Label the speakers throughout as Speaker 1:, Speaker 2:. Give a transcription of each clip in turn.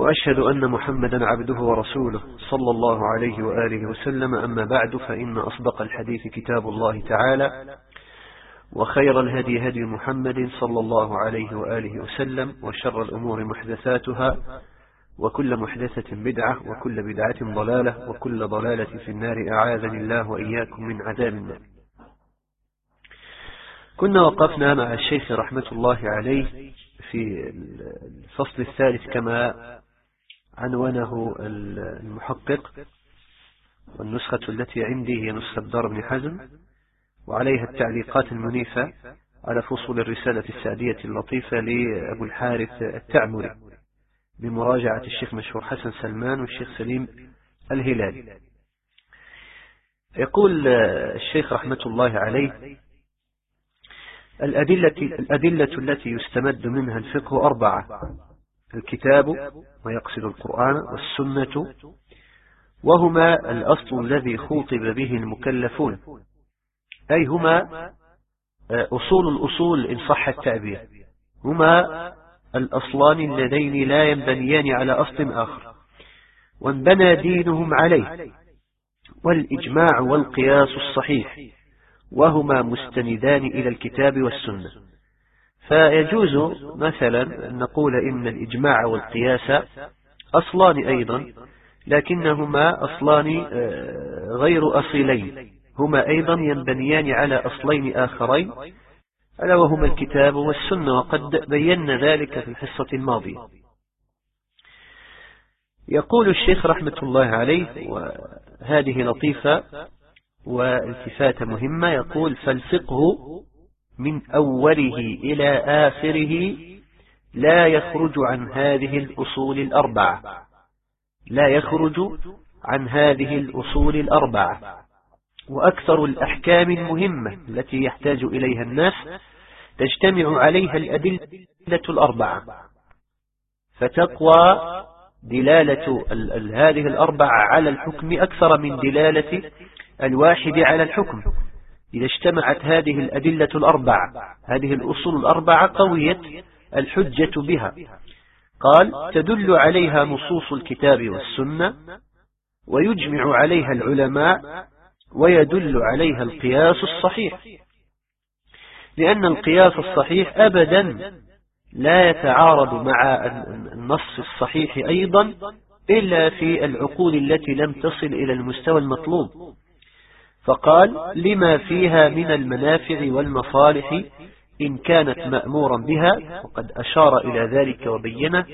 Speaker 1: وأشهد أن محمدا عبده ورسوله صلى الله عليه وآله وسلم. أما بعد فإن أصدق الحديث كتاب الله تعالى وخير الهدي هدي محمد صلى الله عليه وآله وسلم وشر الأمور محدثاتها وكل محدثة بدعة وكل بدعة ضلالة وكل ضلالة في النار. أعاذني الله وإياكم من عذاب النار. كنا وقفنا مع الشيخ رحمة الله عليه في الفصل الثالث كما عنوانه المحقق والنسخة التي عندي هي نسخة دار بن حزم وعليها التعليقات المنيفة على فصول الرسالة السعدية اللطيفة لأبو الحارث التعمري بمراجعة الشيخ مشهور حسن سلمان والشيخ سليم الهلالي يقول الشيخ رحمة الله عليه الأدلة, الأدلة التي يستمد منها الفقه أربعة. الكتاب ويقصد القرآن والسنة وهما الأصل الذي خوطب به المكلفون. أي هما أصول الأصول إن صح التعبير. هما الأصلان اللذين لا ينبنيان على أصل آخر. وانبنى دينهم عليه. والإجماع والقياس الصحيح. وهما مستندان إلى الكتاب والسنة. فيجوز مثلا أن نقول إن الإجماع والقياس أصلان أيضا لكنهما أصلان آه، غير أصيلين هما أيضا ينبنيان على أصلين آخرين ألا وهما الكتاب والسنة وقد بينا ذلك في الحصة الماضية. يقول الشيخ رحمة الله عليه وهذه لطيفة والتفاتة مهمة يقول فالفقه من أوله إلى آخره لا يخرج عن هذه الأصول الأربعة. لا يخرج عن هذه الأصول الأربعة. وأكثر الأحكام المهمة التي يحتاج إليها الناس تجتمع عليها الأدلة الأربعة. فتقوى دلالة هذه الأربعة على الحكم أكثر من دلالة الواحد على الحكم. إذا اجتمعت هذه الأدلة الأربعة هذه الأصول الأربعة قوية الحجة بها. قال تدل عليها نصوص الكتاب والسنة ويجمع عليها العلماء ويدل عليها القياس الصحيح. لأن القياس الصحيح أبدا لا يتعارض مع النص الصحيح أيضا إلا في العقول التي لم تصل إلى المستوى المطلوب. فقال لما فيها من المنافع والمصالح إن كانت مأمورا بها وقد أشار إلى ذلك وبينه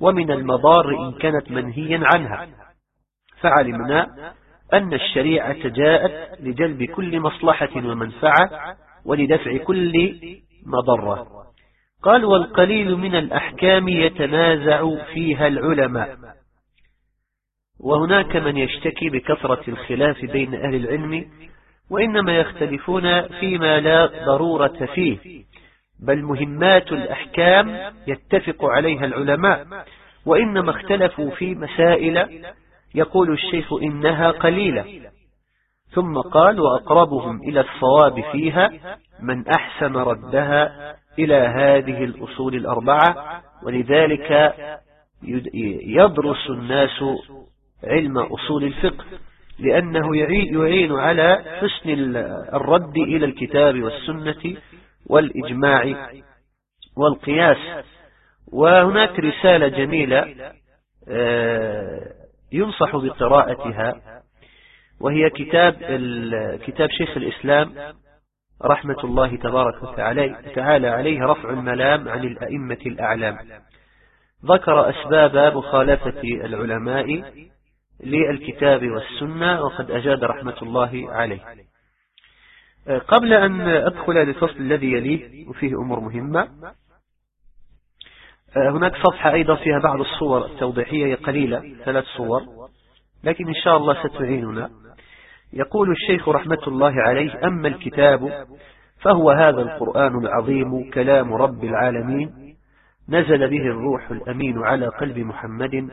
Speaker 1: ومن المضار إن كانت منهيا عنها. فعلمنا أن الشريعة جاءت لجلب كل مصلحة ومنفعة ولدفع كل مضرة. قال والقليل من الأحكام يتنازع فيها العلماء. وهناك من يشتكي بكثرة الخلاف بين أهل العلم وإنما يختلفون فيما لا ضرورة فيه بل مهمات الأحكام يتفق عليها العلماء وإنما اختلفوا في مسائل يقول الشيخ إنها قليلة. ثم قال وأقربهم إلى الصواب فيها من أحسن ردها إلى هذه الأصول الأربعة ولذلك يدرس الناس علم أصول الفقه لأنه يعين على حسن الرد إلى الكتاب والسنة والإجماع والقياس. وهناك رسالة جميلة آه، ينصح بقراءتها وهي كتاب كتاب شيخ الإسلام رحمة الله تبارك وتعالى عليه رفع الملام عن الأئمة الأعلام. ذكر أسباب مخالفة العلماء للكتاب والسنة وقد أجاد رحمة الله عليه. قبل أن أدخل للفصل الذي يليه وفيه أمور مهمة هناك صفحة أيضا فيها بعض الصور التوضيحية قليلة ثلاث صور لكن إن شاء الله ستعيننا. يقول الشيخ رحمة الله عليه أما الكتاب فهو هذا القرآن العظيم كلام رب العالمين نزل به الروح الأمين على قلب محمد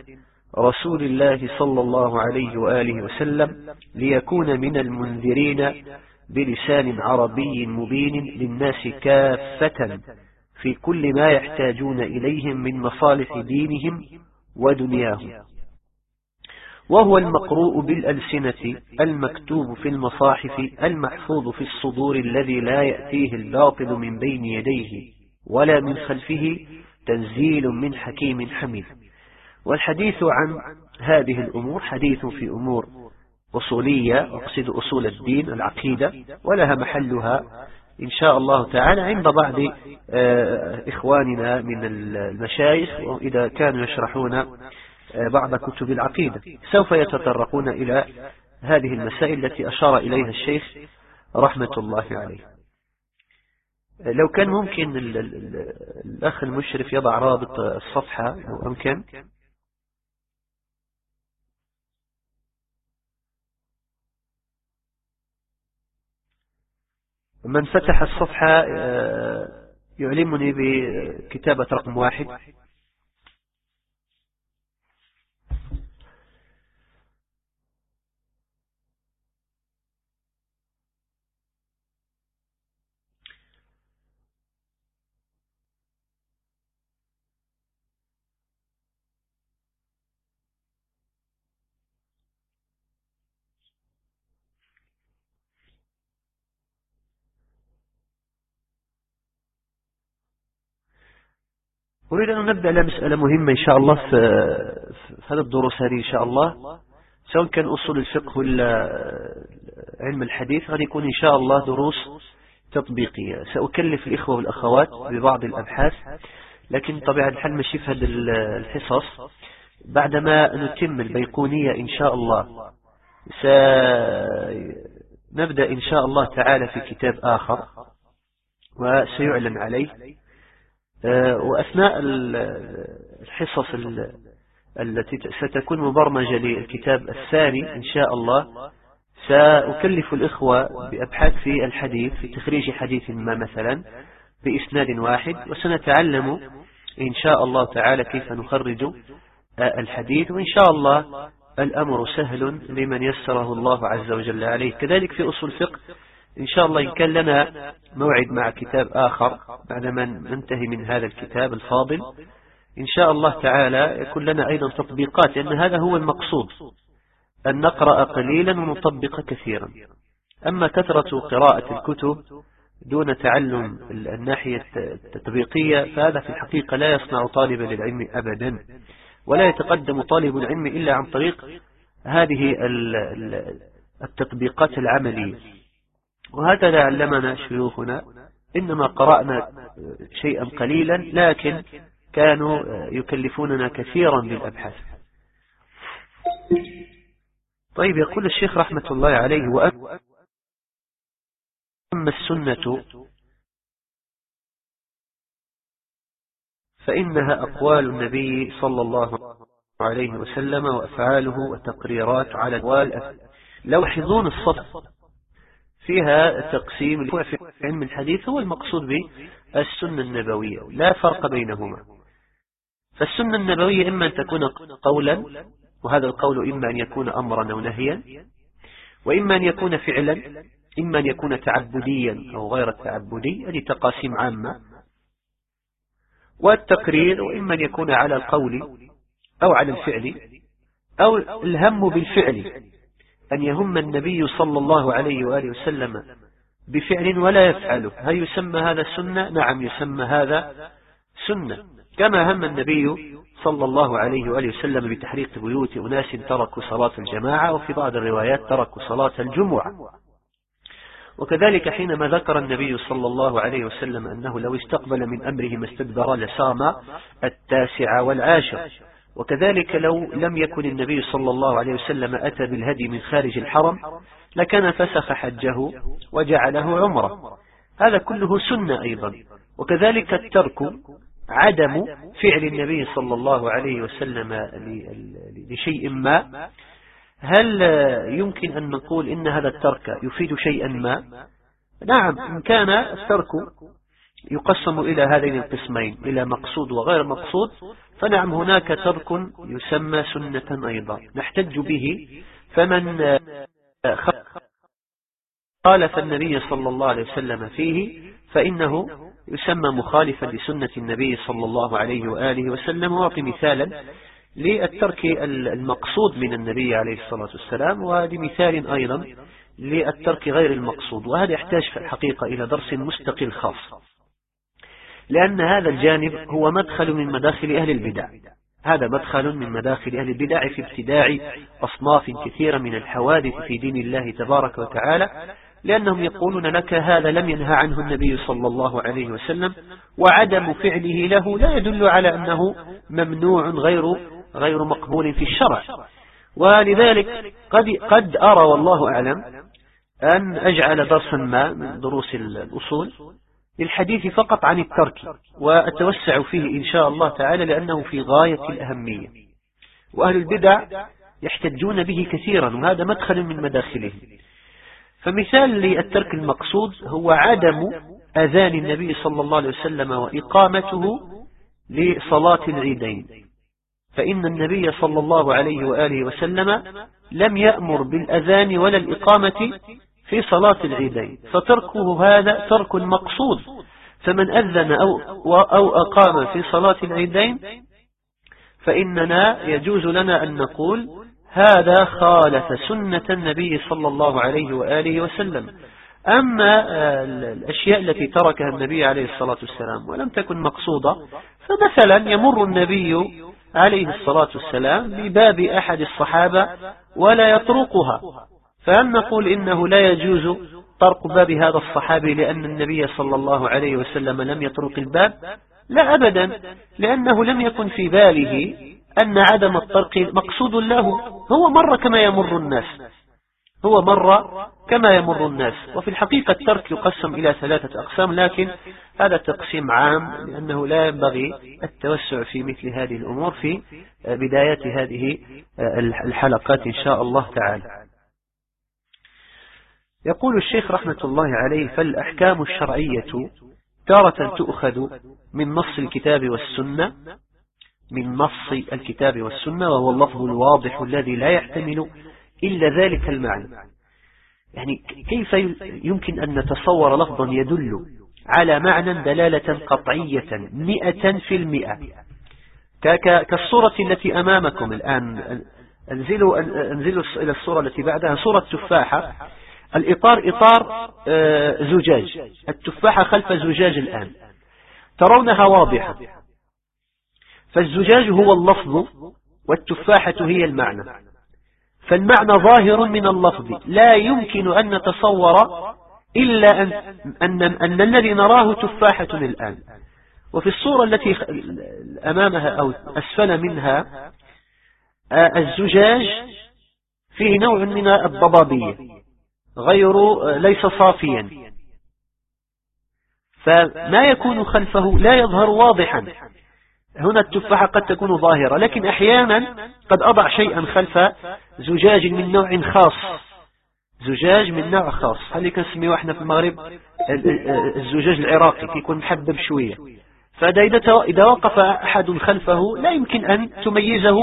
Speaker 1: رسول الله صلى الله عليه وآله وسلم ليكون من المنذرين بلسان عربي مبين للناس كافة في كل ما يحتاجون إليهم من مصالح دينهم ودنياهم. وهو المقروء بالألسنة المكتوب في المصاحف المحفوظ في الصدور الذي لا يأتيه الباطل من بين يديه ولا من خلفه تنزيل من حكيم حميد. والحديث عن هذه الأمور حديث في أمور أصولية أقصد أصول الدين العقيدة ولها محلها إن شاء الله تعالى عند بعض آه، إخواننا من المشايخ وإذا كانوا يشرحون آه، بعض كتب العقيدة. سوف يتطرقون إلى هذه المسائل التي أشار إليها الشيخ رحمة الله عليه. لو كان ممكن الأخ المشرف يضع رابط الصفحة لو أمكن. من فتح الصفحة آه، يعلمني بكتابة رقم واحد. أريد أن نبدأ إلى مسألة مهمة إن شاء الله في, هذه الدروس هذه إن شاء الله. سواء كان أصول الفقه ولا علم الحديث هذه يكون إن شاء الله دروس تطبيقية. سأكلف الإخوة والأخوات ببعض الأبحاث لكن طبيعة الحال مشي في هذه الحصص. بعدما نتم البيقونية إن شاء الله سنبدأ إن شاء الله تعالى في كتاب آخر وسيعلن عليه. وأثناء الحصص التي ستكون مبرمجة للكتاب الثاني إن شاء الله سأكلف الإخوة بأبحاث في الحديث في تخريج حديث ما مثلا بإسناد واحد وسنتعلم إن شاء الله تعالى كيف نخرج آه، الحديث وإن شاء الله الأمر سهل لمن يسره الله عز وجل عليه. كذلك في أصول فقه إن شاء الله إن كان لنا موعد مع كتاب آخر بعدما ننتهي من هذا الكتاب الفاضل. إن شاء الله تعالى يكون لنا أيضا تطبيقات لأن هذا هو المقصود أن نقرأ قليلا ونطبق كثيرا. أما كثرة قراءة الكتب دون تعلم الناحية التطبيقية فهذا في الحقيقة لا يصنع طالبا للعلم أبدا ولا يتقدم طالب العلم إلا عن طريق هذه التطبيقات العملية. وهكذا علمنا شيوخنا إنما قرأنا شيئا قليلا لكن كانوا يكلفوننا كثيرا بالأبحاث طيب يقول الشيخ رحمة الله عليه وأما السنة فإنها أقوال النبي صلى الله عليه وسلم وأفعاله وتقريرات على الوال لوحظون الصف فيها تقسيم في علم الحديث هو المقصود بالسنة النبوية لا فرق بينهما. فالسنة النبوية إما أن تكون قولا وهذا القول إما أن يكون أمرا أو نهيا وإما أن يكون فعلا إما أن يكون تعبديا أو غير تعبدي هذه تقاسيم عامة. والتقرير وإما أن يكون على القول أو على الفعل أو الهم بالفعل. أن يهم النبي صلى الله عليه وآله وسلم بفعل ولا يفعله هل يسمى هذا سنة؟ نعم يسمى هذا سنة. كما هم النبي صلى الله عليه وآله وسلم بتحريق بيوت أناس تركوا صلاة الجماعة وفي بعض الروايات تركوا صلاة الجمعة. وكذلك حينما ذكر النبي صلى الله عليه وسلم أنه لو استقبل من أمره ما استدبر لصام التاسع والعاشر وكذلك لو لم يكن النبي صلى الله عليه وسلم أتى بالهدي من خارج الحرم لكان فسخ حجه وجعله عمرة. هذا كله سنة أيضا. وكذلك الترك عدم فعل النبي صلى الله عليه وسلم لشيء ما. هل يمكن أن نقول إن هذا الترك يفيد شيئا ما؟ نعم إن كان الترك يقسم إلى هذين القسمين إلى مقصود وغير مقصود. فنعم هناك ترك يسمى سنة أيضا. نحتج به. فمن خالف النبي صلى الله عليه وسلم فيه فإنه يسمى مخالفا لسنة النبي صلى الله عليه وآله وسلم. وأعطي مثالا للترك المقصود من النبي عليه الصلاة والسلام وهذه مثال أيضا للترك غير المقصود. وهذا يحتاج في الحقيقة إلى درس مستقل خاص. لأن هذا الجانب هو مدخل من مداخل أهل البدع. هذا مدخل من مداخل أهل البدع في ابتداع أصناف كثيرة من الحوادث في دين الله تبارك وتعالى لأنهم يقولون لك هذا لم ينهى عنه النبي صلى الله عليه وسلم وعدم فعله له لا يدل على أنه ممنوع غير غير مقبول في الشرع. ولذلك قد, قد أرى والله أعلم أن أجعل درسا ما من دروس الأصول للحديث فقط عن الترك وأتوسع فيه إن شاء الله تعالى لأنه في غاية الأهمية. وأهل البدع يحتجون به كثيرا وهذا مدخل من مداخلهم فمثال للترك المقصود هو عدم أذان النبي صلى الله عليه وسلم وإقامته لصلاة العيدين. فإن النبي صلى الله عليه وآله وسلم لم يأمر بالأذان ولا الإقامة في صلاة العيدين فتركه هذا ترك مقصود. فمن أذن أو, أو أقام في صلاة العيدين فإننا يجوز لنا أن نقول هذا خالف سنة النبي صلى الله عليه وآله وسلم. أما الأشياء التي تركها النبي عليه الصلاة والسلام ولم تكن مقصودة فمثلا يمر النبي عليه الصلاة والسلام بباب أحد الصحابة ولا يطرقها. فهل نقول إنه لا يجوز طرق باب هذا الصحابي لأن النبي صلى الله عليه وسلم لم يطرق الباب؟ لا أبدا لأنه لم يكن في باله أن عدم الطرق مقصود له هو مر كما يمر الناس هو مر كما يمر الناس وفي الحقيقة الترك يقسم إلى ثلاثة أقسام لكن هذا تقسيم عام لأنه لا ينبغي التوسع في مثل هذه الأمور في بداية هذه الحلقات إن شاء الله تعالى. يقول الشيخ رحمة الله عليه فالأحكام الشرعية تارة تؤخذ من نص الكتاب والسنة من نص الكتاب والسنة وهو اللفظ الواضح الذي لا يحتمل إلا ذلك المعنى. يعني كيف يمكن أن نتصور لفظا يدل على معنى دلالة قطعية مئة في المئة؟ كالصورة التي أمامكم الآن أنزلوا, أنزلوا إلى الصورة التي بعدها صورة تفاحة. الإطار إطار آه، زجاج. التفاحة خلف زجاج الآن. ترونها واضحة. فالزجاج هو اللفظ والتفاحة هي المعنى. فالمعنى ظاهر من اللفظ. لا يمكن أن نتصور إلا أن, أن, أن الذي نراه تفاحة الآن. وفي الصورة التي أمامها أو أسفل منها آه، الزجاج فيه نوع من الضبابية. غير ليس صافيا. فما يكون خلفه لا يظهر واضحا. هنا التفاحة قد تكون ظاهرة لكن أحيانا قد أضع شيئا خلف زجاج من نوع خاص. زجاج من نوع خاص. هل كنسميه إحنا في المغرب الزجاج العراقي يكون محبب شوية. فإذا إذا وقف أحد خلفه لا يمكن أن تميزه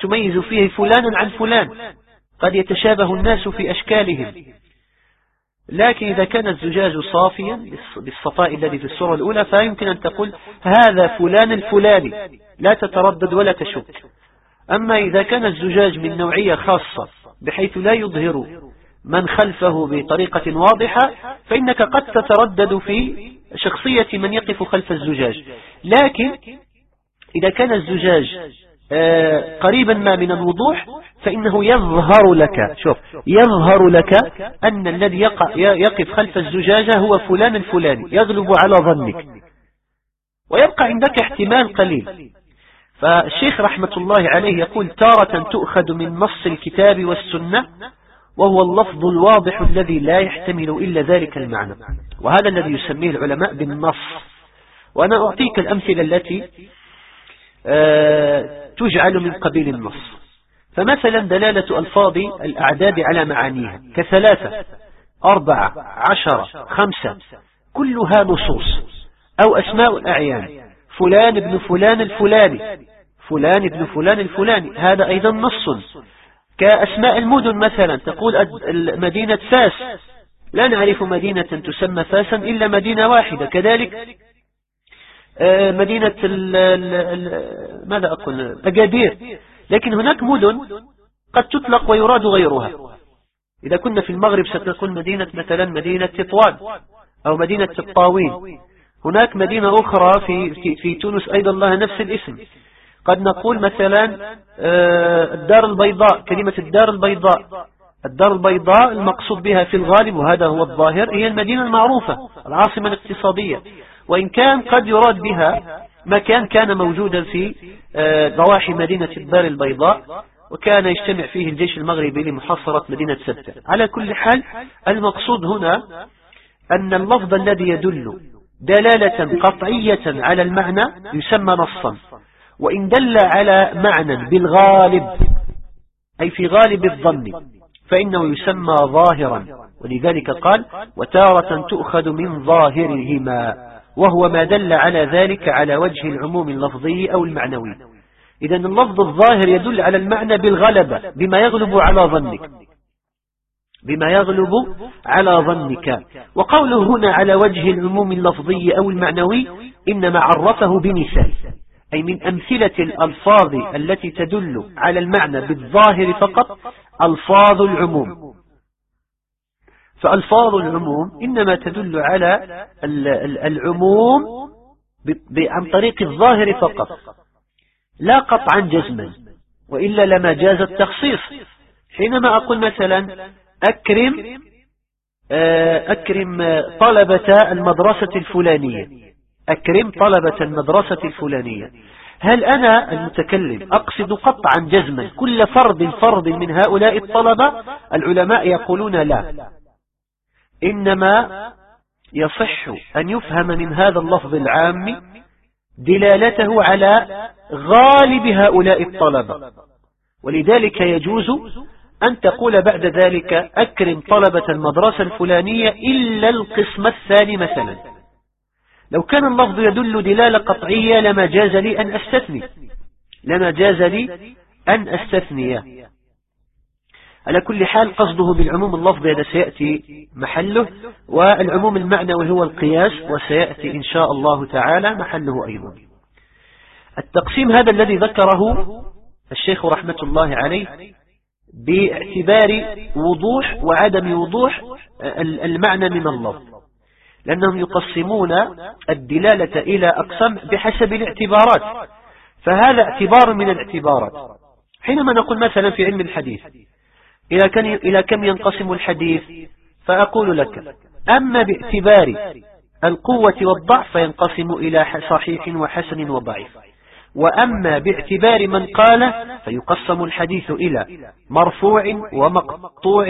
Speaker 1: تميز فيه فلانا عن فلان. قد يتشابه الناس في أشكالهم. لكن إذا كان الزجاج صافيا بالصفاء الذي في الصورة الأولى فيمكن أن تقول هذا فلان الفلاني لا تتردد ولا تشك. أما إذا كان الزجاج من نوعية خاصة بحيث لا يظهر من خلفه بطريقة واضحة فإنك قد تتردد في شخصية من يقف خلف الزجاج. لكن إذا كان الزجاج قريبا ما من الوضوح فإنه يظهر لك شوف يظهر لك أن الذي يقف خلف الزجاجة هو فلان الفلاني يغلب على ظنك. ويبقى عندك احتمال قليل. فالشيخ رحمة الله عليه يقول تارة تؤخذ من نص الكتاب والسنة وهو اللفظ الواضح الذي لا يحتمل إلا ذلك المعنى. وهذا الذي يسميه العلماء بالنص. وأنا أعطيك الأمثلة التي آه، تجعل من قبيل النص. فمثلا دلالة ألفاظ الأعداد على معانيها. كثلاثة أربعة عشرة خمسة. كلها نصوص. أو أسماء الأعيان. فلان ابن فلان الفلاني. فلان ابن فلان الفلاني. هذا أيضا نص. كأسماء المدن مثلا. تقول مدينة فاس. لا نعرف مدينة تسمى فاسا إلا مدينة واحدة. كذلك مدينة ال ال ماذا أقول؟ أجادير لكن هناك مدن قد تطلق ويراد غيرها. إذا كنا في المغرب ستقول مدينة مثلا مدينة تطوان أو مدينة الطاوين. هناك مدينة أخرى في, في, في تونس أيضا لها نفس الاسم. قد نقول مثلا آه، الدار البيضاء كلمة الدار البيضاء. الدار البيضاء المقصود بها في الغالب وهذا هو الظاهر هي المدينة المعروفة العاصمة الاقتصادية. وإن كان قد يراد بها مكان كان موجودا في آه، ضواحي مدينة الدار البيضاء وكان يجتمع فيه الجيش المغربي لمحاصرة مدينة سبتة على كل حال المقصود هنا أن اللفظ الذي يدل دلالة قطعية على المعنى يسمى نصا. وإن دل على معنى بالغالب أي في غالب الظن فإنه يسمى ظاهرا. ولذلك قال وتارة تؤخذ من ظاهرهما وهو ما دل على ذلك على وجه العموم اللفظي أو المعنوي. إذا اللفظ الظاهر يدل على المعنى بالغلبة بما يغلب على ظنك. بما يغلب على ظنك. وقوله هنا على وجه العموم اللفظي أو المعنوي إنما عرفه بمثال أي من أمثلة الألفاظ التي تدل على المعنى بالظاهر فقط ألفاظ العموم. فألفاظ العموم إنما تدل على العموم عن طريق الظاهر فقط. لا قطعا جزما وإلا لما جاز التخصيص. حينما أقول مثلا أكرم آه، أكرم طلبة المدرسة الفلانية. أكرم طلبة المدرسة الفلانية. هل أنا المتكلم أقصد قطعا جزما كل فرد فرد من هؤلاء الطلبة؟ العلماء يقولون لا. إنما يصح أن يفهم من هذا اللفظ العام دلالته على غالب هؤلاء الطلبة. ولذلك يجوز أن تقول بعد ذلك أكرم طلبة المدرسة الفلانية إلا القسم الثاني مثلا. لو كان اللفظ يدل دلالة قطعية لما جاز لي أن أستثني. لما جاز لي أن أستثني. على كل حال قصده بالعموم اللفظي هذا سيأتي محله والعموم المعنوي هو القياس وسيأتي إن شاء الله تعالى محله أيضا. التقسيم هذا الذي ذكره الشيخ رحمة الله عليه باعتبار وضوح وعدم وضوح المعنى من اللفظ. لأنهم يقسمون الدلالة إلى أقسام بحسب الاعتبارات. فهذا اعتبار من الاعتبارات. حينما نقول مثلا في علم الحديث إلى, كم ينقسم الحديث؟ فأقول لك أما باعتبار القوة والضعف فينقسم إلى صحيح وحسن وضعيف. وأما باعتبار من قال فيقسم الحديث إلى مرفوع ومقطوع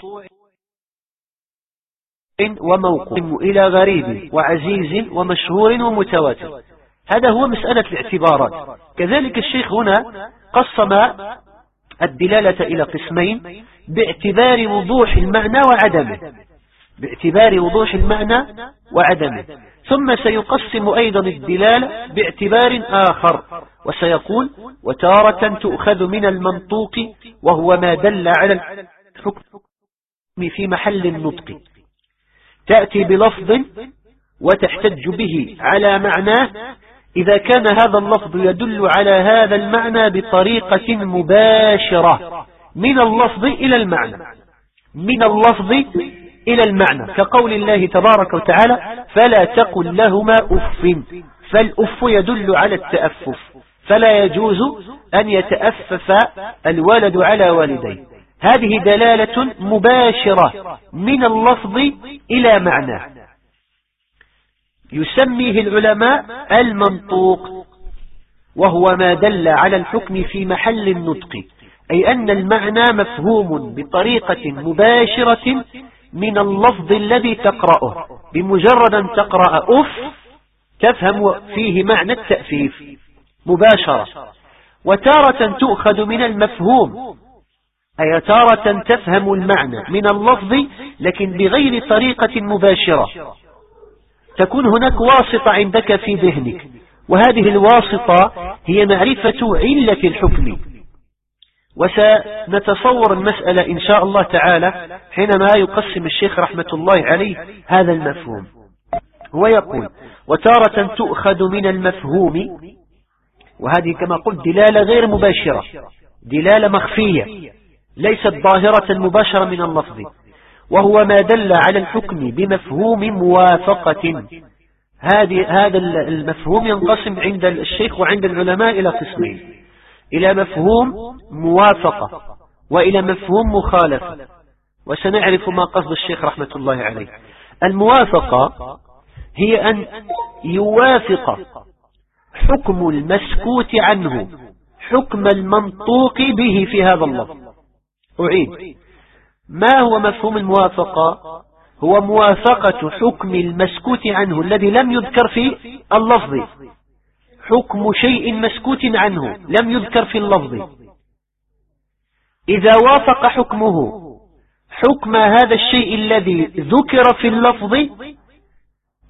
Speaker 1: وموقوف إلى غريب وعزيز ومشهور ومتواتر. هذا هو مسألة الاعتبارات. كذلك الشيخ هنا قسم الدلالة إلى قسمين باعتبار وضوح المعنى وعدمه. باعتبار وضوح المعنى وعدمه. ثم سيقسم أيضا الدلالة باعتبار آخر وسيقول وتارة تؤخذ من المنطوق وهو ما دل على الحكم في محل النطق. تأتي بلفظ وتحتج به على معناه إذا كان هذا اللفظ يدل على هذا المعنى بطريقة مباشرة من اللفظ إلى المعنى. من اللفظ إلى المعنى. كقول الله تبارك وتعالى فلا تقل لهما أف. فالأف يدل على التأفف. فلا يجوز أن يتأفف الولد على والديه. هذه دلالة مباشرة من اللفظ إلى معنى. يسميه العلماء المنطوق وهو ما دل على الحكم في محل النطق أي أن المعنى مفهوم بطريقة مباشرة من اللفظ الذي تقرأه بمجرد أن تقرأ أف تفهم فيه معنى التأفيف مباشرة. وتارة تؤخذ من المفهوم أي تارة تفهم المعنى من اللفظ لكن بغير طريقة مباشرة. تكون هناك واسطة عندك في ذهنك. وهذه الواسطة هي معرفة علة الحكم. وسنتصور المسألة إن شاء الله تعالى حينما يقسم الشيخ رحمة الله عليه هذا المفهوم. هو يقول وتارة تؤخذ من المفهوم وهذه كما قلت دلالة غير مباشرة دلالة مخفية ليست ظاهرة مباشرة من اللفظ. وهو ما دل على الحكم بمفهوم موافقة. هذا المفهوم ينقسم عند الشيخ وعند العلماء إلى قسمين. إلى مفهوم موافقة وإلى مفهوم مخالفة. وسنعرف ما قصد الشيخ رحمة الله عليه. الموافقة هي أن يوافق حكم المسكوت عنه حكم المنطوق به في هذا اللفظ أعيد. ما هو مفهوم الموافقة؟ هو موافقة حكم المسكوت عنه الذي لم يذكر في اللفظ. حكم شيء مسكوت عنه لم يذكر في اللفظ. إذا وافق حكمه حكم هذا الشيء الذي ذكر في اللفظ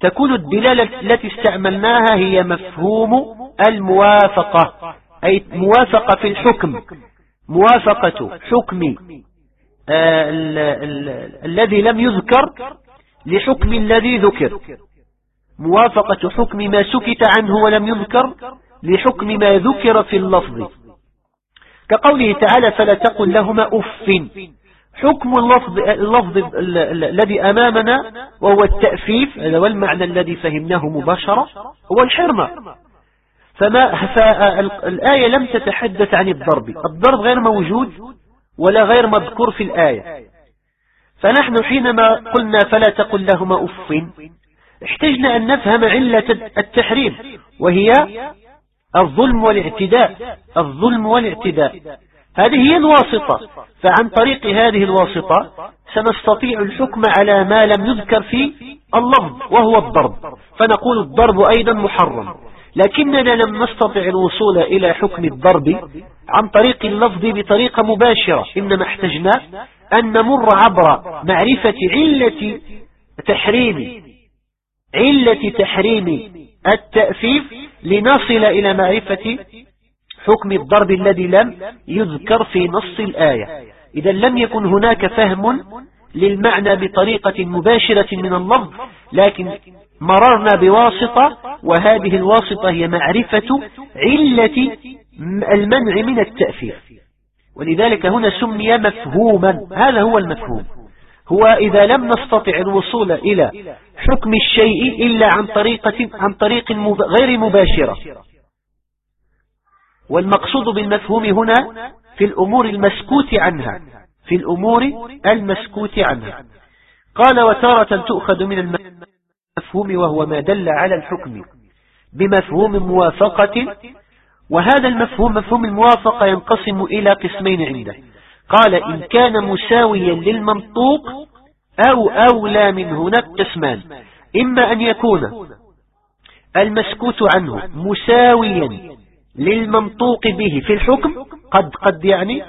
Speaker 1: تكون الدلالة التي استعملناها هي مفهوم الموافقة. أي موافقة في الحكم. موافقة حكم آه، الذي لم يذكر لحكم الذي ذكر. موافقة حكم ما سكت عنه ولم يذكر لحكم ما ذكر في اللفظ. كقوله تعالى فلا تقل لهما أف. حكم اللفظ, اللفظ الذي أمامنا وهو التأفيف والمعنى الذي فهمناه مباشرة هو الحرمة. فما فالآية لم تتحدث عن الضرب. الضرب غير موجود ولا غير مذكور في الآية. فنحن حينما قلنا فلا تقل لهما أف احتجنا أن نفهم علة التحريم وهي الظلم والاعتداء الظلم والاعتداء. هذه هي الواسطة. فعن طريق هذه الواسطة سنستطيع الحكم على ما لم يذكر في اللفظ وهو الضرب. فنقول الضرب أيضا محرم. لكننا لم نستطع الوصول إلى حكم الضرب عن طريق اللفظ بطريقة مباشرة. إنما احتجنا أن نمر عبر معرفة علة تحريم علة تحريم التأفيف لنصل إلى معرفة حكم الضرب الذي لم يذكر في نص الآية. إذا لم يكن هناك فهم للمعنى بطريقة مباشرة من اللفظ لكن مررنا بواسطة وهذه الواسطة هي معرفة علة المنع من التأثير. ولذلك هنا سمي مفهوما. هذا هو المفهوم. هو إذا لم نستطع الوصول إلى حكم الشيء إلا عن طريقة عن طريق غير مباشرة. والمقصود بالمفهوم هنا في الأمور المسكوت عنها في الأمور المسكوت عنها. قال وتارة تؤخذ من المفهوم وهو ما دل على الحكم بمفهوم موافقة. وهذا المفهوم مفهوم الموافقة ينقسم إلى قسمين عنده. قال إن كان مساويا للمنطوق أو أولى من هناك قسمان. إما أن يكون المسكوت عنه مساويا للمنطوق به في الحكم قد قد يعني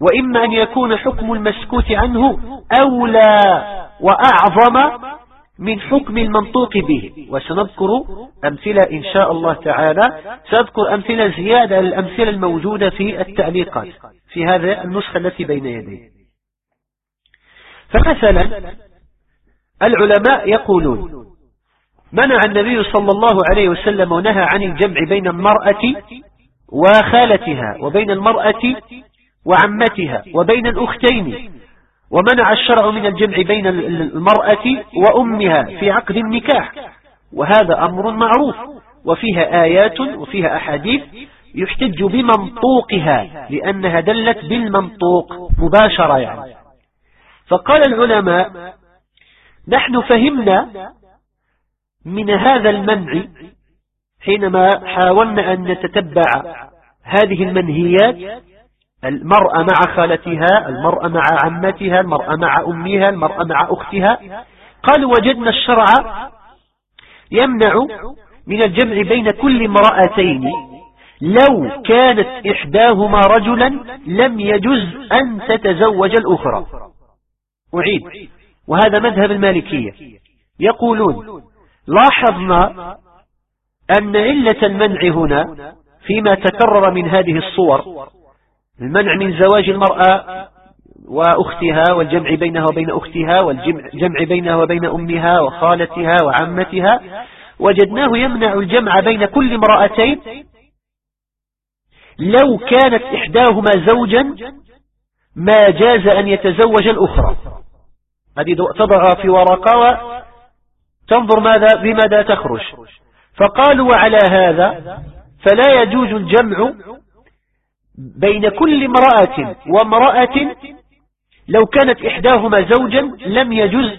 Speaker 1: وإما أن يكون حكم المسكوت عنه أولى وأعظم من حكم المنطوق به. وسنذكر أمثلة إن شاء الله تعالى. سأذكر أمثلة زيادة الأمثلة الموجودة في التعليقات. في هذا النسخة التي بين يدي. فمثلا العلماء يقولون منع النبي صلى الله عليه وسلم ونهى عن الجمع بين المرأة وخالتها وبين المرأة وعمتها وبين الأختين ومنع الشرع من الجمع بين المرأة وأمها في عقد النكاح. وهذا أمر معروف. وفيها آيات وفيها أحاديث يحتج بمنطوقها لأنها دلت بالمنطوق مباشرة يعني. فقال العلماء نحن فهمنا من هذا المنع حينما حاولنا أن نتتبع هذه المنهيات المرأة مع خالتها المرأة مع عمتها المرأة مع أمها المرأة مع أختها. قال وجدنا الشرع يمنع من الجمع بين كل امرأتين. لو كانت إحداهما رجلا لم يجز أن تتزوج الأخرى. أعيد. وهذا مذهب المالكية. يقولون لاحظنا أن علة المنع هنا فيما تكرر من هذه الصور. المنع من زواج المرأة وأختها والجمع بينها وبين أختها والجمع بينها وبين أمها وخالتها وعمتها وجدناه يمنع الجمع بين كل امرأتين. لو كانت إحداهما زوجا ما جاز أن يتزوج الأخرى. هذه تضع في ورقة وتنظر ماذا بماذا تخرج. فقالوا وعلى هذا فلا يجوز الجمع بين كل امرأة وامرأة لو كانت إحداهما زوجا لم يجوز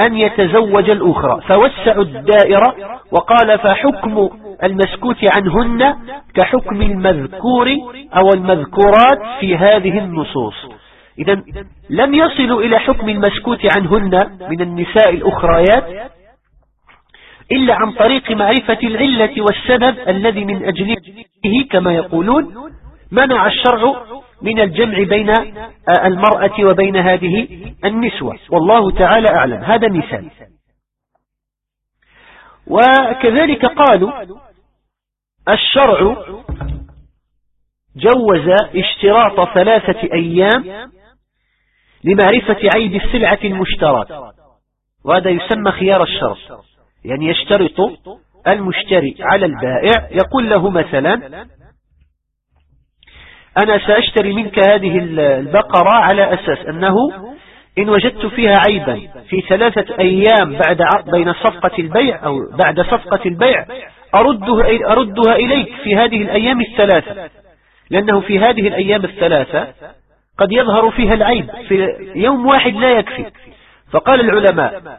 Speaker 1: أن يتزوج الأخرى. فوسعوا الدائرة وقال فحكم المسكوت عنهن كحكم المذكور أو المذكورات في هذه النصوص. إذا لم يصلوا إلى حكم المسكوت عنهن من النساء الأخريات إلا عن طريق معرفة العلة والسبب الذي من أجله كما يقولون منع الشرع من الجمع بين المرأة وبين هذه النسوة. والله تعالى أعلم. هذا مثال. وكذلك قالوا الشرع جوز اشتراط ثلاثة أيام لمعرفة عيب السلعة المشترات. وهذا يسمى خيار الشرط يعني يشترط المشتري على البائع يقول له مثلا أنا سأشتري منك هذه البقرة على أساس أنه إن وجدت فيها عيبا في ثلاثة أيام بعد بين صفقة البيع أو بعد صفقة البيع أردها, أردها إليك في هذه الأيام الثلاثة. لأنه في هذه الأيام الثلاثة قد يظهر فيها العيب في يوم واحد لا يكفي. فقال العلماء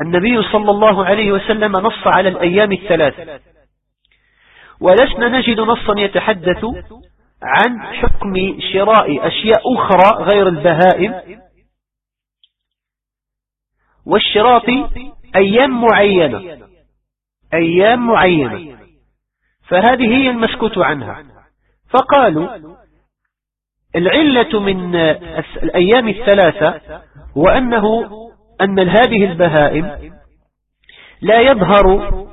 Speaker 1: النبي صلى الله عليه وسلم نص على الأيام الثلاثة. ولسنا نجد نصا يتحدث عن حكم شراء أشياء أخرى غير البهائم والشراط أيام معينة. أيام معينة. فهذه هي المسكوت عنها. فقالوا العلة من الأيام الثلاثة هو أنه أن هذه البهائم لا يظهر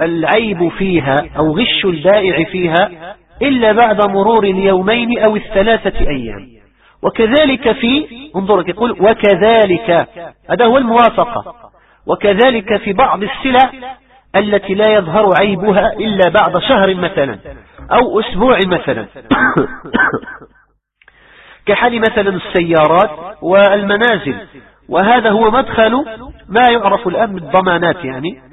Speaker 1: العيب فيها أو غش البائع فيها إلا بعد مرور اليومين أو الثلاثة أيام. وكذلك في انظرك يقول وكذلك هذا هو الموافقة. وكذلك في بعض السلع التي لا يظهر عيبها إلا بعد شهر مثلا أو أسبوع مثلا. كحال مثلا السيارات والمنازل. وهذا هو مدخل ما يعرف الآن بالضمانات يعني.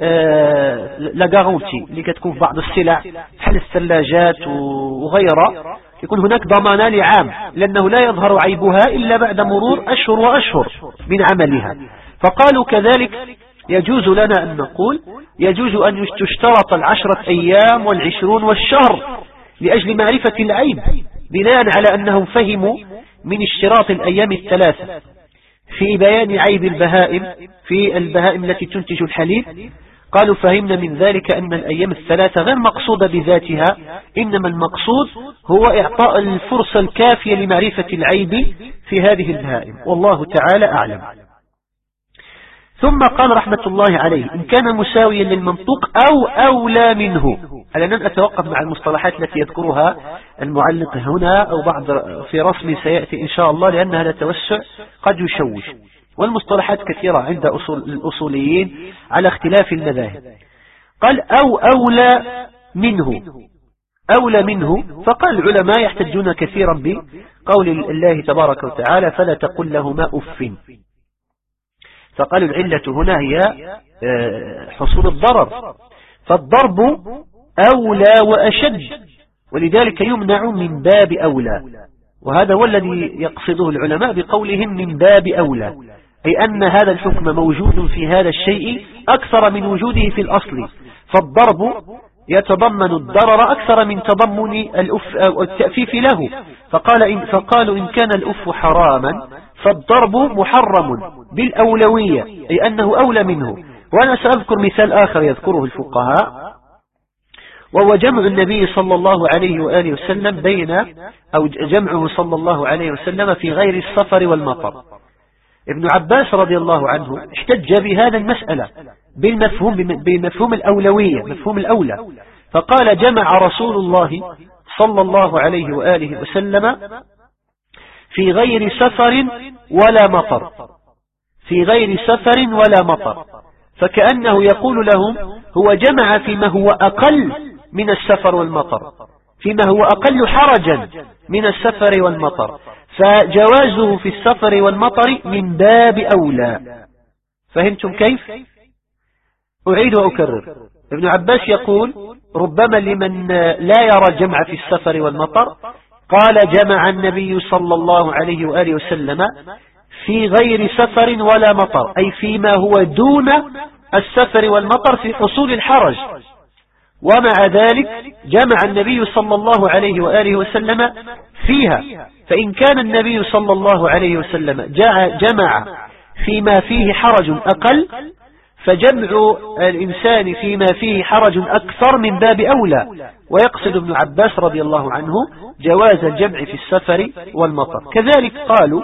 Speaker 1: آه لقاغوتي اللي كتكون في بعض السلع بحال الثلاجات وغيرها يكون هناك ضمان لعام لأنه لا يظهر عيبها إلا بعد مرور أشهر وأشهر من عملها. فقالوا كذلك يجوز لنا أن نقول يجوز أن تشترط العشرة أيام والعشرون والشهر لأجل معرفة العيب بناء على أنهم فهموا من اشتراط الأيام الثلاثة في بيان عيب البهائم في البهائم التي تنتج الحليب قالوا فهمنا من ذلك أن الأيام الثلاثة غير مقصودة بذاتها إنما المقصود هو إعطاء الفرصة الكافية لمعرفة العيب في هذه البهائم والله تعالى أعلم. ثم قال رحمة الله عليه إن كان مساويا للمنطوق أو أولى منه. على أن أتوقف مع المصطلحات التي يذكرها المعلق هنا أو بعض في رسم سيأتي إن شاء الله لأن هذا التوسع قد يشوش. والمصطلحات كثيرة عند أصول الأصوليين على اختلاف المذاهب. قال أو أولى منه. أولى منه. فقال العلماء يحتجون كثيرا بقول الله تبارك وتعالى فلا تقل لهما أف. فقالوا العلة هنا هي آه، حصول الضرر. فالضرب أولى وأشد ولذلك يمنع من باب أولى. وهذا هو الذي يقصده العلماء بقولهم من باب أولى. أي أن هذا الحكم موجود في هذا الشيء أكثر من وجوده في الأصل. فالضرب يتضمن الضرر أكثر من تضمن الأف أو التأفيف له. فقال إن فقالوا إن كان الأف حراما فالضرب محرم بالأولوية أي أنه أولى منه. وأنا سأذكر مثال آخر يذكره الفقهاء وهو جمع النبي صلى الله عليه وآله وسلم بين أو جمعه صلى الله عليه وسلم في غير السفر والمطر. ابن عباس رضي الله عنه احتج بهذا المسألة بالمفهوم, بمفهوم الأولوية مفهوم الأولى. فقال جمع رسول الله صلى الله عليه وآله وسلم في غير سفر ولا مطر. في غير سفر ولا مطر. فكأنه يقول لهم هو جمع فيما هو أقل من السفر والمطر. فيما هو أقل حرجا من السفر والمطر. فجوازه في السفر والمطر من باب أولى. فهمتم كيف؟ أعيد وأكرر. ابن عباس يقول ربما لمن لا يرى جمع في السفر والمطر قال جمع النبي صلى الله عليه وآله وسلم في غير سفر ولا مطر أي فيما هو دون السفر والمطر في حصول الحرج. ومع ذلك جمع النبي صلى الله عليه وآله وسلم فيها. فإن كان النبي صلى الله عليه وسلم جمع فيما فيه حرج أقل فجمع الإنسان فيما فيه حرج أكثر من باب أولى. ويقصد ابن عباس رضي الله عنه جواز الجمع في السفر والمطر. كذلك قالوا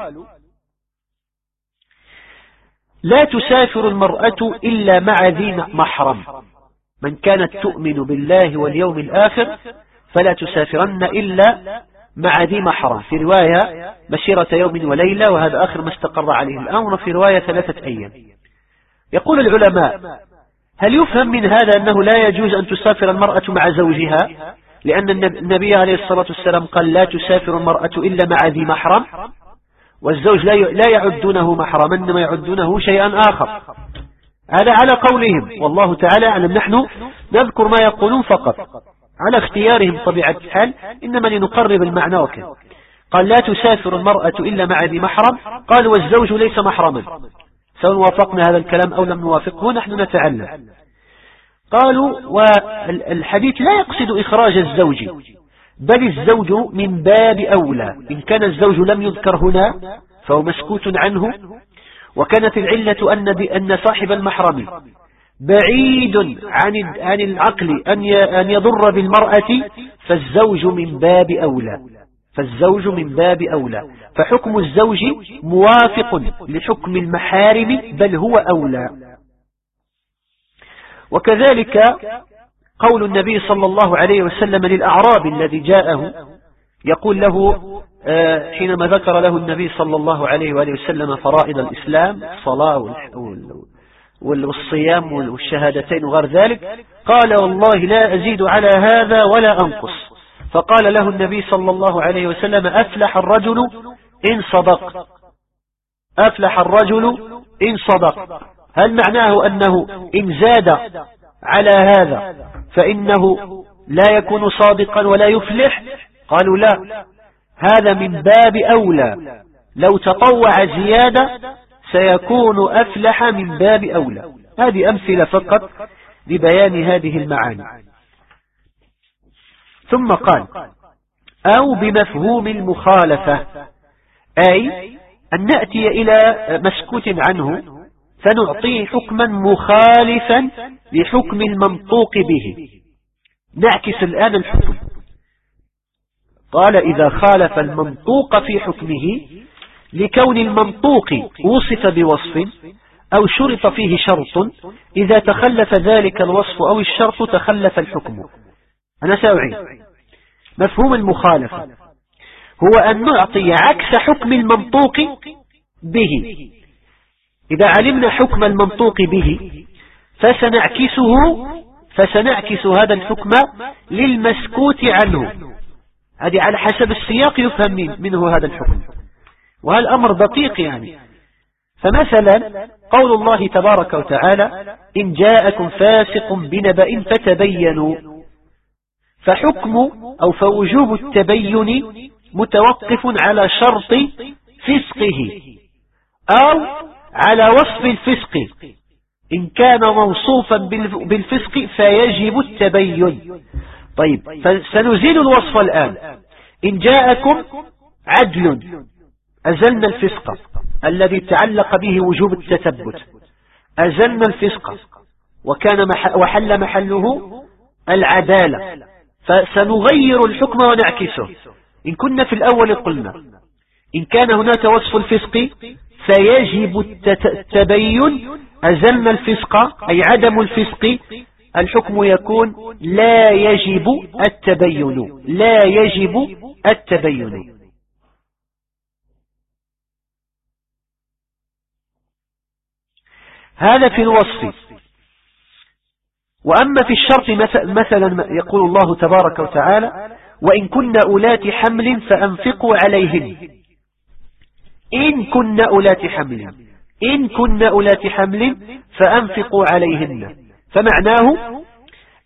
Speaker 1: لا تسافر المرأة إلا مع ذي محرم. من كانت تؤمن بالله واليوم الآخر فلا تسافرن إلا مع ذي محرم. في رواية مسيرة يوم وليلة وهذا آخر ما استقر عليه الأمر في رواية ثلاثة أيام. يقول العلماء هل يفهم من هذا أنه لا يجوز أن تسافر المرأة مع زوجها؟ لأن النبي عليه الصلاة والسلام قال لا تسافر المرأة إلا مع ذي محرم. والزوج لا يعدونه محرما إنما يعدونه شيئا آخر. هذا على قولهم. والله تعالى أعلم. نحن نذكر ما يقولون فقط. على اختيارهم طبيعة الحال إنما لنقرب المعنى. وكذا. قال لا تسافر المرأة إلا مع ذي محرم. قال والزوج ليس محرما. سواء وافقنا هذا الكلام أو لم نوافقه نحن نتعلم. قالوا والحديث لا يقصد إخراج الزوج بل الزوج من باب أولى. إن كان الزوج لم يذكر هنا فهو مسكوت عنه. وكانت العلة أن, أن صاحب المحرم بعيد عن عن العقل أن يضر بالمرأة فالزوج من باب أولى. فالزوج من باب أولى. فحكم الزوج موافق لحكم المحارم بل هو أولى. وكذلك قول النبي صلى الله عليه وسلم للأعراب الذي جاءه يقول له آه، حينما ذكر له النبي صلى الله عليه وآله وسلم فرائض الإسلام الصلاة والصيام والشهادتين وغير ذلك قال والله لا أزيد على هذا ولا أنقص. فقال له النبي صلى الله عليه وسلم أفلح الرجل إن صدق. أفلح الرجل إن صدق. هل معناه أنه إن زاد على هذا فإنه لا يكون صادقا ولا يفلح؟ قالوا لا هذا من باب أولى. لو تطوع زيادة سيكون أفلح من باب أولى. هذه أمثلة فقط لبيان هذه المعاني. ثم قال أو بمفهوم المخالفة أي أن نأتي إلى مسكوت عنه فنعطيه حكما مخالفا لحكم المنطوق به. نعكس الآن الحكم. قال إذا خالف المنطوق في حكمه لكون المنطوق وصف بوصف أو شرط فيه شرط إذا تخلف ذلك الوصف أو الشرط تخلف الحكم. أنا سأعيد. مفهوم المخالفة. هو أن نعطي عكس حكم المنطوق به. إذا علمنا حكم المنطوق به فسنعكسه فسنعكس هذا الحكم للمسكوت عنه. هذه على حسب السياق يفهم منه هذا الحكم. وهذا الأمر دقيق يعني. فمثلا قول الله تبارك وتعالى إن جاءكم فاسق بنبأ فتبينوا. فحكم أو فوجوب التبين متوقف على شرط فسقه أو على وصف الفسق. إن كان موصوفا بالفسق فيجب التبين. طيب فسنزيل الوصف الآن. إن جاءكم عدل أزلنا الفسق الذي تعلق به وجوب التثبت. أزلنا الفسق وكان وحل محله العدالة. فسنغير الحكم ونعكسه. إن كنا في الأول قلنا إن كان هناك وصف الفسق فيجب التبين أزلنا الفسق أي عدم الفسق الحكم يكون لا يجب التبين لا يجب التبين. هذا في الوصف. وأما في الشرط مثلا يقول الله تبارك وتعالى وإن كنا أولات حمل فأنفقوا عليهن إن كنا أولات حمل إن كنا أولات حمل فأنفقوا عليهن. فمعناه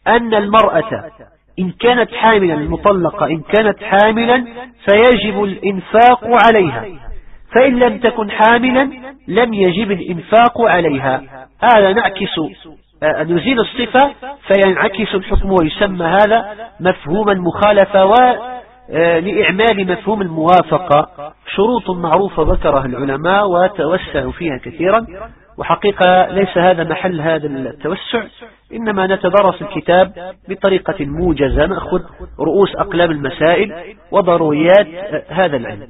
Speaker 1: أن المرأة إن كانت حاملا المطلقة إن كانت حاملا فيجب الإنفاق عليها. فإن لم تكن حاملا لم يجب الإنفاق عليها. هذا نعكس آه، نزيل الصفة فينعكس الحكم ويسمى هذا مفهوما مخالفة آه، مفهوم الموافقة. شروط معروفة ذكرها العلماء وتوسعوا فيها كثيرا. وحقيقة ليس هذا محل هذا التوسع إنما نتدرس الكتاب بطريقة موجزة. نأخذ رؤوس أقلام المسائل وضروريات هذا العلم.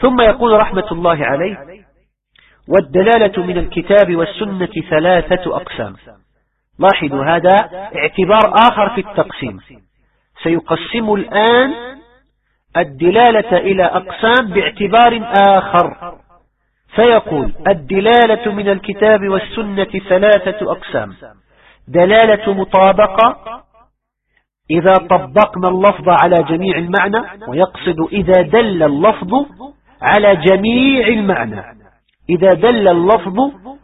Speaker 1: ثم يقول رحمة الله عليه والدلالة من الكتاب والسنة ثلاثة أقسام. لاحظوا هذا اعتبار آخر في التقسيم. سيقسم الآن الدلالة إلى أقسام باعتبار آخر. فيقول الدلالة من الكتاب والسنة ثلاثة أقسام. دلالة مطابقة إذا طبقنا اللفظ على جميع المعنى ويقصد إذا دل اللفظ على جميع المعنى. إذا دل اللفظ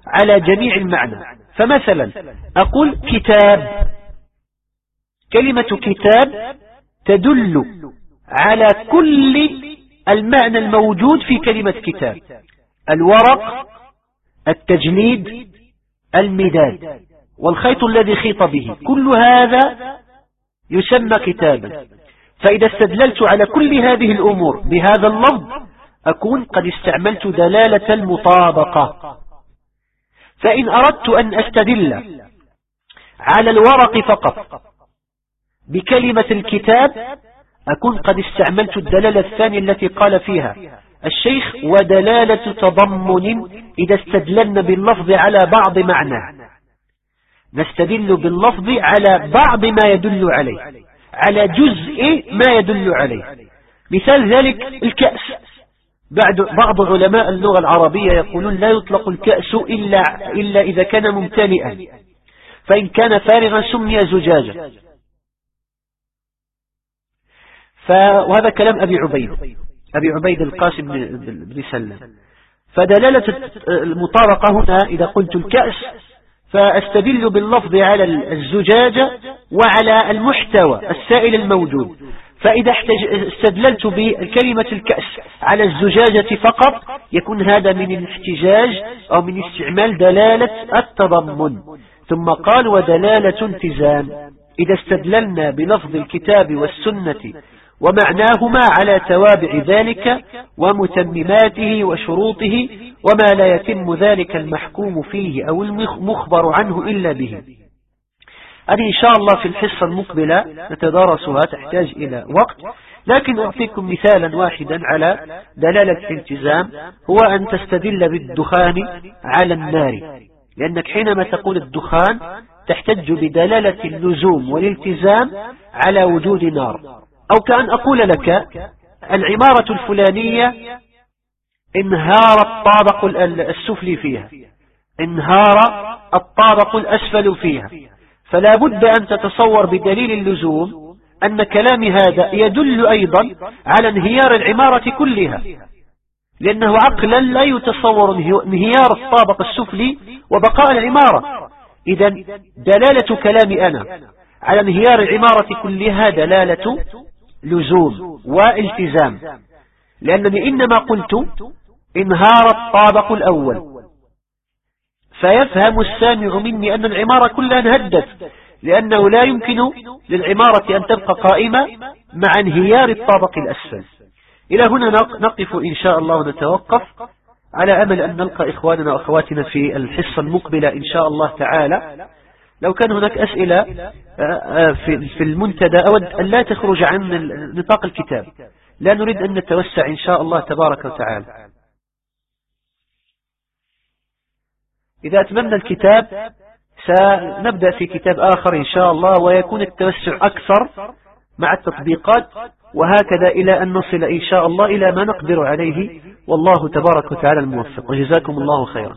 Speaker 1: على جميع المعنى. فمثلا أقول كتاب. كلمة كتاب تدل على كل المعنى الموجود في كلمة كتاب. الورق التجنيد المداد والخيط الذي خيط به. كل هذا يسمى كتابا. فإذا استدللت على كل هذه الأمور بهذا اللفظ أكون قد استعملت دلالة المطابقة. فإن أردت أن أستدل على الورق فقط بكلمة الكتاب أكون قد استعملت الدلالة الثانية التي قال فيها. الشيخ ودلالة تضمن إذا استدللنا باللفظ على بعض معنى نستدل باللفظ على بعض ما يدل عليه على جزء ما يدل عليه. مثال ذلك الكأس. بعد بعض علماء اللغة العربية يقولون لا يطلق الكأس إلا, إلا إذا كان ممتلئا. فإن كان فارغا سمي زجاجا وهذا كلام أبي عبيد أبي عبيد القاسم بن سلم. فدلالة المطابقة هنا إذا قلت الكأس فأستدل باللفظ على الزجاجة وعلى المحتوى السائل الموجود. فإذا استدللت بكلمة الكأس على الزجاجة فقط يكون هذا من الاحتجاج أو من استعمال دلالة التضمن. ثم قال ودلالة التزام إذا استدللنا بلفظ الكتاب والسنة ومعناهما على توابع ذلك ومتمماته وشروطه وما لا يتم ذلك المحكوم فيه أو المخبر عنه إلا به. هذه إن شاء الله في الحصة المقبلة نتدارسها تحتاج إلى وقت. لكن أعطيكم مثالا واحدا على دلالة الالتزام هو أن تستدل بالدخان على النار. لأنك حينما تقول الدخان تحتج بدلالة اللزوم والالتزام على وجود نار. أو كأن أقول لك العمارة الفلانية انهار الطابق السفلي فيها انهار الطابق الأسفل فيها. فلا بد أن تتصور بدليل اللزوم أن كلام هذا يدل أيضا على انهيار العمارة كلها لأنه عقلا لا يتصور انهيار الطابق السفلي وبقاء العمارة. إذا دلالة كلامي أنا على انهيار العمارة كلها دلالة لزوم والتزام. لأنني إنما قلت انهار الطابق الأول. فيفهم السامع مني أن العمارة كلها انهدت لأنه لا يمكن للعمارة أن تبقى قائمة مع انهيار الطابق الأسفل. إلى هنا نقف إن شاء الله ونتوقف على أمل أن نلقى إخواننا وأخواتنا في الحصة المقبلة إن شاء الله تعالى. لو كان هناك أسئلة آه، آه، في المنتدى أود أن لا تخرج عن نطاق الكتاب. لا نريد أن نتوسع إن شاء الله تبارك وتعالى. إذا أتممنا الكتاب سنبدأ في كتاب آخر إن شاء الله ويكون التوسع أكثر مع التطبيقات وهكذا إلى أن نصل إن شاء الله إلى ما نقدر عليه. والله تبارك وتعالى الموفق. وجزاكم الله خيرا.